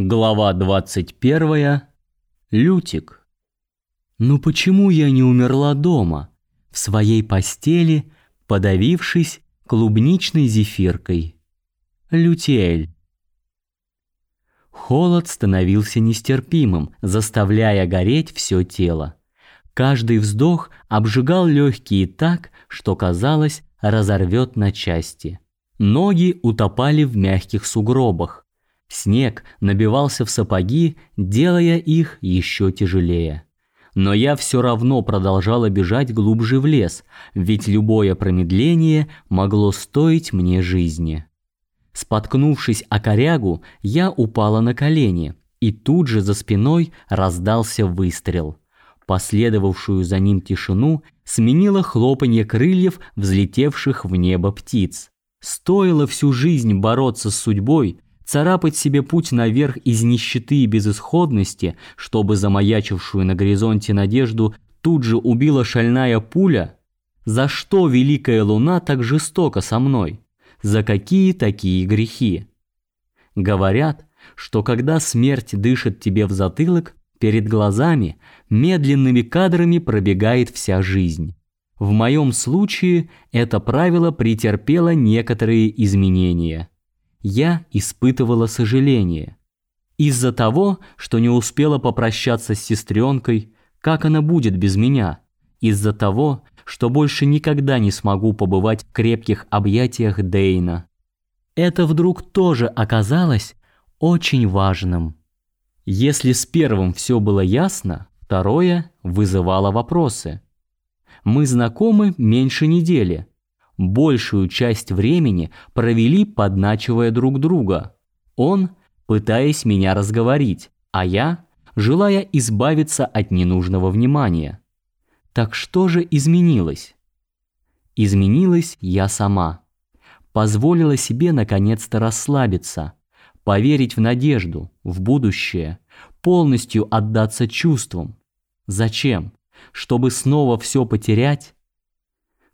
Глава 21. Лютик. Ну почему я не умерла дома, в своей постели, подавившись клубничной зефиркой? Лютиэль. Холод становился нестерпимым, заставляя гореть все тело. Каждый вздох обжигал легкие так, что казалось, разорвет на части. Ноги утопали в мягких сугробах. Снег набивался в сапоги, делая их еще тяжелее. Но я все равно продолжала бежать глубже в лес, ведь любое промедление могло стоить мне жизни. Споткнувшись о корягу, я упала на колени, и тут же за спиной раздался выстрел. Последовавшую за ним тишину сменило хлопанье крыльев взлетевших в небо птиц. Стоило всю жизнь бороться с судьбой, царапать себе путь наверх из нищеты и безысходности, чтобы замаячившую на горизонте надежду тут же убила шальная пуля? За что великая луна так жестоко со мной? За какие такие грехи? Говорят, что когда смерть дышит тебе в затылок, перед глазами медленными кадрами пробегает вся жизнь. В моем случае это правило претерпело некоторые изменения я испытывала сожаление. Из-за того, что не успела попрощаться с сестренкой, как она будет без меня. Из-за того, что больше никогда не смогу побывать в крепких объятиях Дейна. Это вдруг тоже оказалось очень важным. Если с первым все было ясно, второе вызывало вопросы. Мы знакомы меньше недели, большую часть времени провели, подначивая друг друга. Он, пытаясь меня разговорить, а я, желая избавиться от ненужного внимания. Так что же изменилось? Изменилась я сама. Позволила себе наконец-то расслабиться, поверить в надежду, в будущее, полностью отдаться чувствам. Зачем? Чтобы снова все потерять?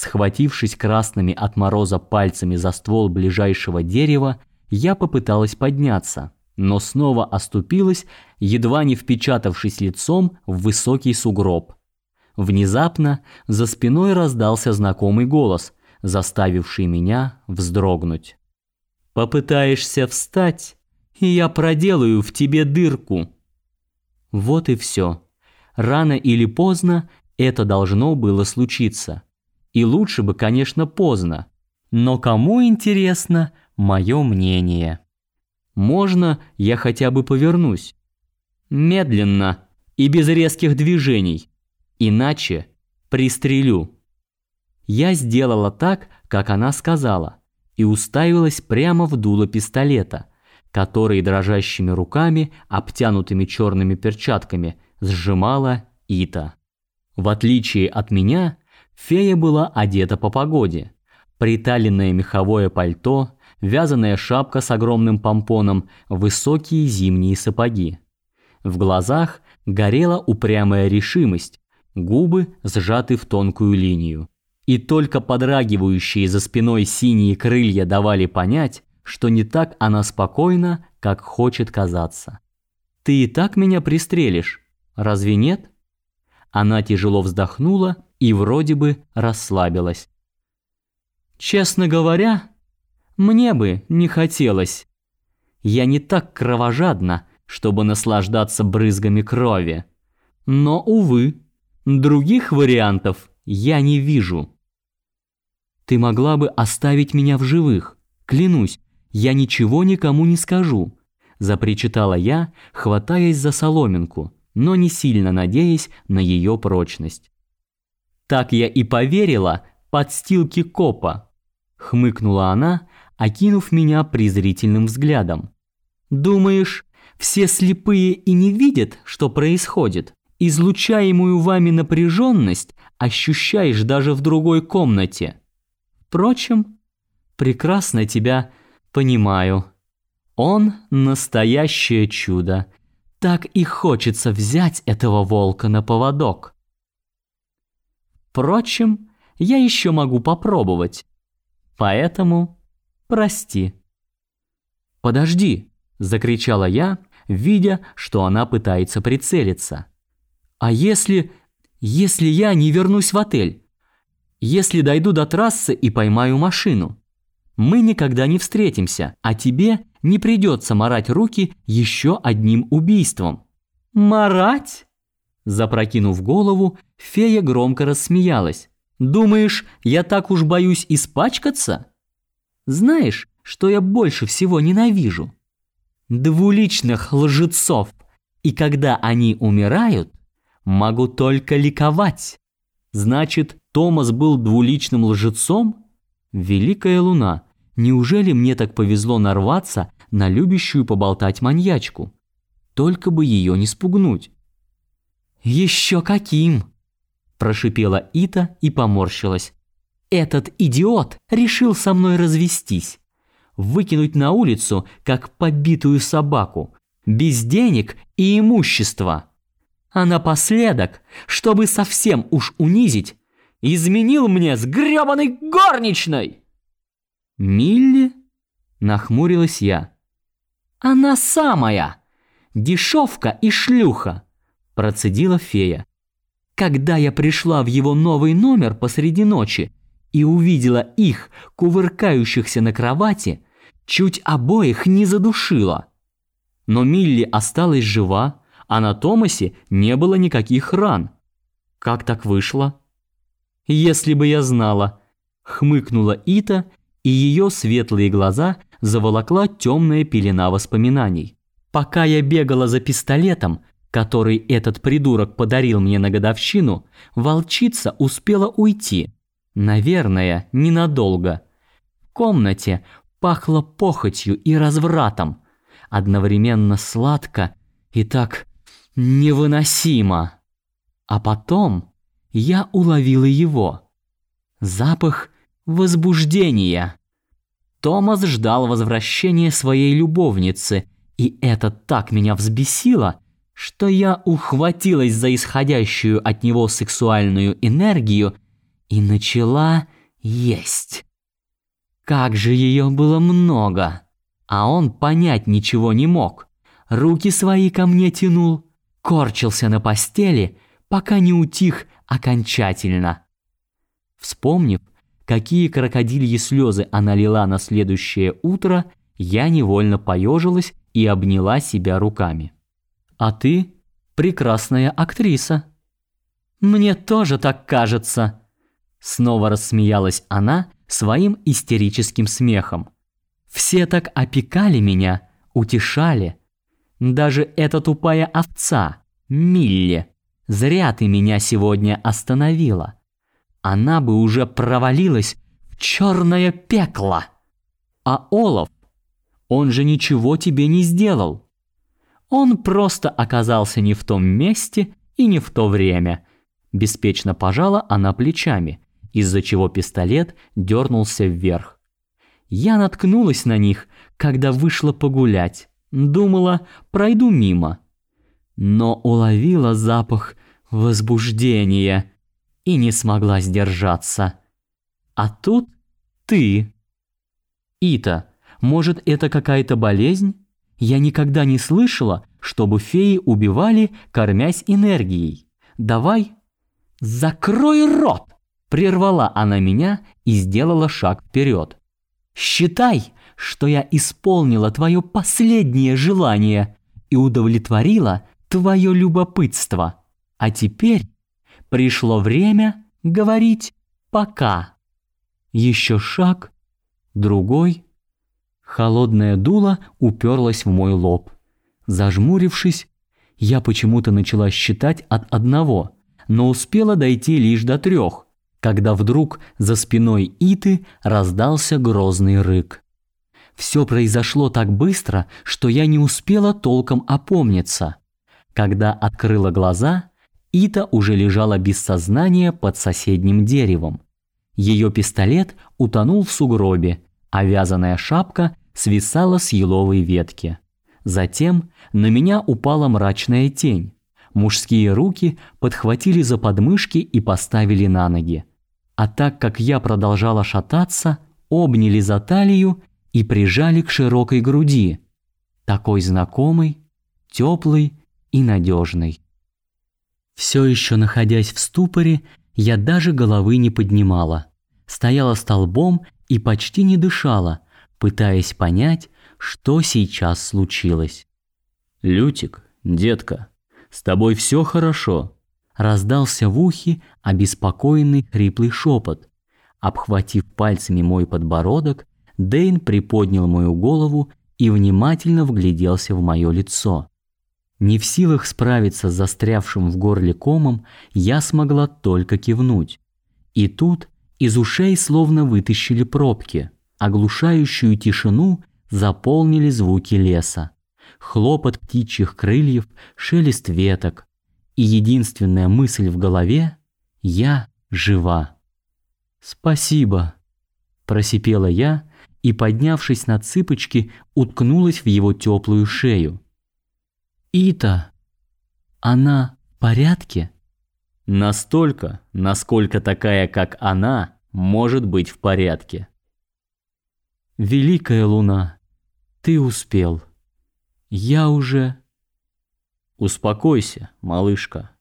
Схватившись красными от мороза пальцами за ствол ближайшего дерева, я попыталась подняться, но снова оступилась, едва не впечатавшись лицом в высокий сугроб. Внезапно за спиной раздался знакомый голос, заставивший меня вздрогнуть. «Попытаешься встать, и я проделаю в тебе дырку». Вот и все. Рано или поздно это должно было случиться. И лучше бы, конечно, поздно. Но кому интересно мое мнение? Можно я хотя бы повернусь? Медленно и без резких движений. Иначе пристрелю. Я сделала так, как она сказала, и уставилась прямо в дуло пистолета, который дрожащими руками, обтянутыми черными перчатками, сжимала Ита. В отличие от меня, Фея была одета по погоде. Приталенное меховое пальто, вязаная шапка с огромным помпоном, высокие зимние сапоги. В глазах горела упрямая решимость, губы сжаты в тонкую линию. И только подрагивающие за спиной синие крылья давали понять, что не так она спокойна, как хочет казаться. «Ты и так меня пристрелишь, разве нет?» Она тяжело вздохнула и вроде бы расслабилась. Честно говоря, мне бы не хотелось. Я не так кровожадна, чтобы наслаждаться брызгами крови. Но, увы, других вариантов я не вижу. Ты могла бы оставить меня в живых. Клянусь, я ничего никому не скажу, запричитала я, хватаясь за соломинку, но не сильно надеясь на ее прочность. Так я и поверила подстилке копа, хмыкнула она, окинув меня презрительным взглядом. Думаешь, все слепые и не видят, что происходит? Излучаемую вами напряженность ощущаешь даже в другой комнате. Впрочем, прекрасно тебя понимаю. Он настоящее чудо. Так и хочется взять этого волка на поводок. Впрочем, я еще могу попробовать. Поэтому прости. Подожди, закричала я, видя, что она пытается прицелиться. «А если... если я не вернусь в отель? Если дойду до трассы и поймаю машину? Мы никогда не встретимся, а тебе не придется марать руки еще одним убийством». «Марать?» Запрокинув голову, фея громко рассмеялась. «Думаешь, я так уж боюсь испачкаться? Знаешь, что я больше всего ненавижу? Двуличных лжецов. И когда они умирают, могу только ликовать. Значит, Томас был двуличным лжецом? Великая луна, неужели мне так повезло нарваться на любящую поболтать маньячку? Только бы ее не спугнуть. «Еще каким!» – прошипела Ита и поморщилась. «Этот идиот решил со мной развестись. Выкинуть на улицу, как побитую собаку, без денег и имущества. А напоследок, чтобы совсем уж унизить, изменил мне с грёбаной горничной!» «Милли?» – нахмурилась я. «Она самая! Дешевка и шлюха!» Процедила фея. Когда я пришла в его новый номер посреди ночи и увидела их, кувыркающихся на кровати, чуть обоих не задушила. Но Милли осталась жива, а на Томасе не было никаких ран. Как так вышло? Если бы я знала, хмыкнула Ита, и ее светлые глаза заволокла темная пелена воспоминаний. Пока я бегала за пистолетом, который этот придурок подарил мне на годовщину, волчица успела уйти. Наверное, ненадолго. В комнате пахло похотью и развратом. Одновременно сладко и так невыносимо. А потом я уловила его. Запах возбуждения. Томас ждал возвращения своей любовницы, и это так меня взбесило, что я ухватилась за исходящую от него сексуальную энергию и начала есть. Как же ее было много, а он понять ничего не мог. Руки свои ко мне тянул, корчился на постели, пока не утих окончательно. Вспомнив, какие крокодильи слезы она лила на следующее утро, я невольно поежилась и обняла себя руками. А ты прекрасная актриса. Мне тоже так кажется. Снова рассмеялась она своим истерическим смехом. Все так опекали меня, утешали. Даже эта тупая овца, Милли, зря ты меня сегодня остановила. Она бы уже провалилась в черное пекло. А Олаф, он же ничего тебе не сделал. Он просто оказался не в том месте и не в то время. Беспечно пожала она плечами, из-за чего пистолет дернулся вверх. Я наткнулась на них, когда вышла погулять. Думала, пройду мимо. Но уловила запах возбуждения и не смогла сдержаться. А тут ты. Ита, может, это какая-то болезнь? Я никогда не слышала, чтобы феи убивали, кормясь энергией. Давай. Закрой рот! Прервала она меня и сделала шаг вперед. Считай, что я исполнила твое последнее желание и удовлетворила твое любопытство. А теперь пришло время говорить пока. Еще шаг, другой — Холодное дуло уперлось в мой лоб. Зажмурившись, я почему-то начала считать от одного, но успела дойти лишь до трех, когда вдруг за спиной Иты раздался грозный рык. Все произошло так быстро, что я не успела толком опомниться. Когда открыла глаза, Ита уже лежала без сознания под соседним деревом. Ее пистолет утонул в сугробе, а вязаная шапка свисала с еловой ветки. Затем на меня упала мрачная тень. Мужские руки подхватили за подмышки и поставили на ноги. А так как я продолжала шататься, обняли за талию и прижали к широкой груди. Такой знакомый, теплый и надежный. Все еще находясь в ступоре, я даже головы не поднимала. Стояла столбом и почти не дышала, пытаясь понять, что сейчас случилось. «Лютик, детка, с тобой все хорошо?» Раздался в ухе обеспокоенный хриплый шепот. Обхватив пальцами мой подбородок, Дейн приподнял мою голову и внимательно вгляделся в мое лицо. Не в силах справиться с застрявшим в горле комом, я смогла только кивнуть. И тут из ушей словно вытащили пробки. Оглушающую тишину заполнили звуки леса. Хлопот птичьих крыльев, шелест веток. И единственная мысль в голове – я жива. «Спасибо», – просипела я и, поднявшись на цыпочки, уткнулась в его теплую шею. «Ита, она в порядке?» Настолько, насколько такая, как она, может быть в порядке. Великая луна, ты успел. Я уже... Успокойся, малышка.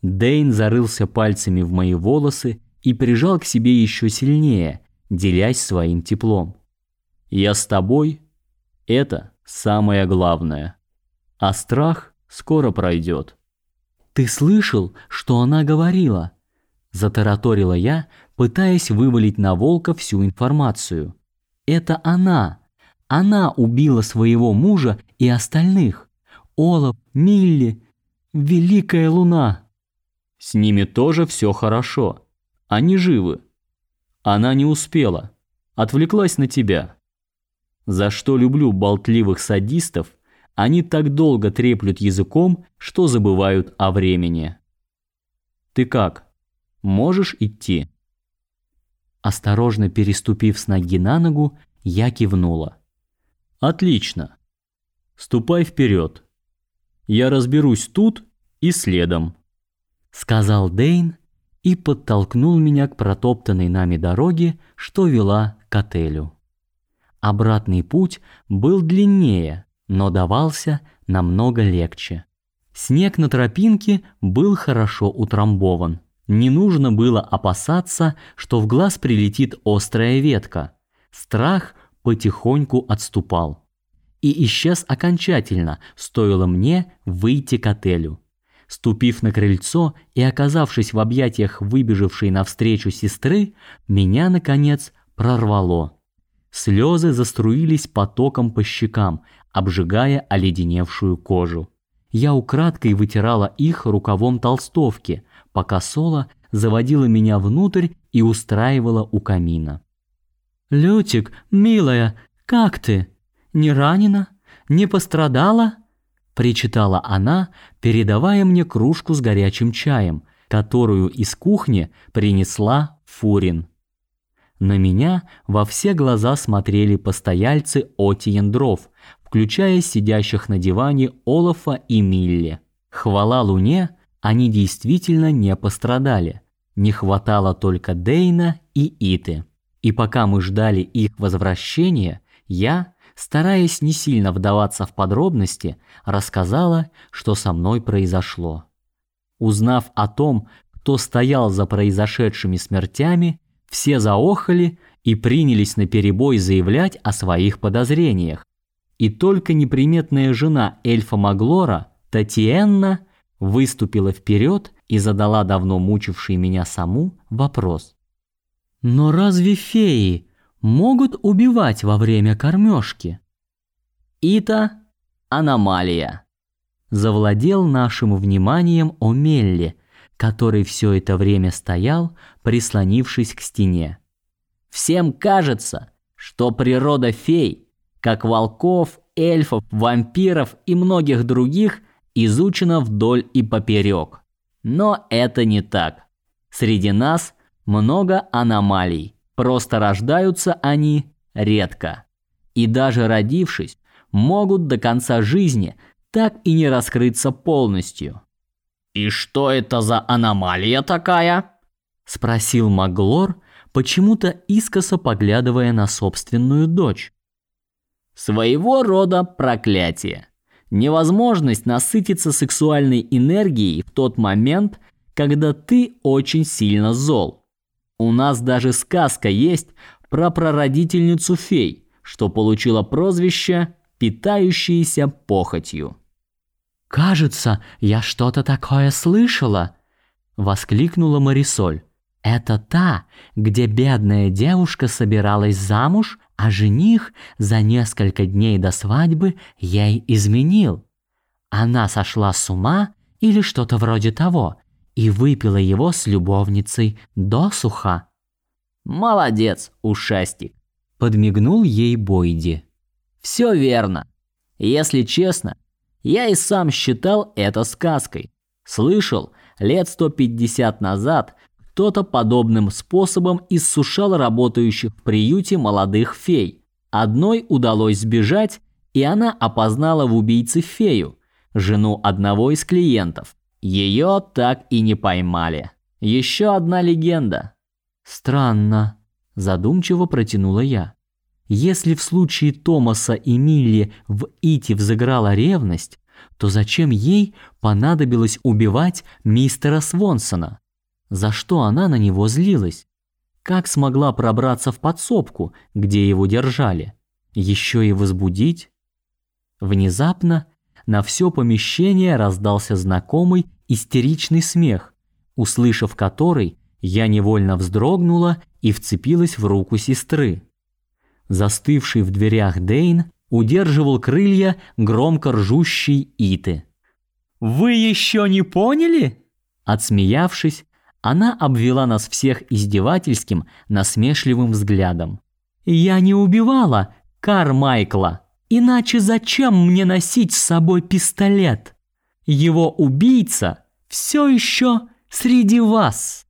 Дейн зарылся пальцами в мои волосы и прижал к себе еще сильнее, делясь своим теплом. Я с тобой – это самое главное. А страх скоро пройдет. «Ты слышал, что она говорила?» Затараторила я, пытаясь вывалить на Волка всю информацию. «Это она! Она убила своего мужа и остальных! Олаф, Милли, Великая Луна!» «С ними тоже все хорошо. Они живы. Она не успела. Отвлеклась на тебя. За что люблю болтливых садистов, они так долго треплют языком, что забывают о времени. Ты как? Можешь идти? Осторожно переступив с ноги на ногу, я кивнула. Отлично. Ступай вперед. Я разберусь тут и следом, сказал Дейн и подтолкнул меня к протоптанной нами дороге, что вела к отелю. Обратный путь был длиннее, но давался намного легче. Снег на тропинке был хорошо утрамбован. Не нужно было опасаться, что в глаз прилетит острая ветка. Страх потихоньку отступал. И исчез окончательно, стоило мне выйти к отелю. Ступив на крыльцо и оказавшись в объятиях выбежавшей навстречу сестры, меня, наконец, прорвало. Слезы заструились потоком по щекам, обжигая оледеневшую кожу. Я украдкой вытирала их рукавом толстовки, пока Сола заводила меня внутрь и устраивала у камина. «Лютик, милая, как ты? Не ранена? Не пострадала?» причитала она, передавая мне кружку с горячим чаем, которую из кухни принесла Фурин. На меня во все глаза смотрели постояльцы Отиендров, включая сидящих на диване Олафа и Милли. Хвала Луне, они действительно не пострадали. Не хватало только Дейна и Иты. И пока мы ждали их возвращения, я, стараясь не сильно вдаваться в подробности, рассказала, что со мной произошло. Узнав о том, кто стоял за произошедшими смертями, все заохали и принялись наперебой заявлять о своих подозрениях. И только неприметная жена эльфа Маглора, Татьяна, выступила вперед и задала давно мучивший меня саму вопрос. «Но разве феи могут убивать во время кормежки?» «Ита – аномалия», – завладел нашим вниманием Омелли, который все это время стоял, прислонившись к стене. Всем кажется, что природа фей, как волков, эльфов, вампиров и многих других, изучена вдоль и поперек. Но это не так. Среди нас много аномалий. Просто рождаются они редко. И даже родившись, могут до конца жизни так и не раскрыться полностью. «И что это за аномалия такая?» – спросил Маглор, почему-то искоса поглядывая на собственную дочь. «Своего рода проклятие. Невозможность насытиться сексуальной энергией в тот момент, когда ты очень сильно зол. У нас даже сказка есть про прародительницу фей, что получила прозвище «питающиеся похотью». «Кажется, я что-то такое слышала!» — воскликнула Марисоль. «Это та, где бедная девушка собиралась замуж, а жених за несколько дней до свадьбы ей изменил. Она сошла с ума или что-то вроде того и выпила его с любовницей досуха». «Молодец, ушастик!» — подмигнул ей Бойди. «Все верно. Если честно, я и сам считал это сказкой. Слышал, лет 150 назад кто-то подобным способом иссушал работающих в приюте молодых фей. Одной удалось сбежать, и она опознала в убийце фею, жену одного из клиентов. Ее так и не поймали. Еще одна легенда. Странно, задумчиво протянула я. Если в случае Томаса и Милли в Ити взыграла ревность, то зачем ей понадобилось убивать мистера Свонсона? За что она на него злилась? Как смогла пробраться в подсобку, где его держали? Еще и возбудить? Внезапно на все помещение раздался знакомый истеричный смех, услышав который, я невольно вздрогнула и вцепилась в руку сестры. Застывший в дверях Дейн удерживал крылья громко ржущей Иты. «Вы еще не поняли?» Отсмеявшись, она обвела нас всех издевательским, насмешливым взглядом. «Я не убивала Кармайкла, иначе зачем мне носить с собой пистолет? Его убийца все еще среди вас!»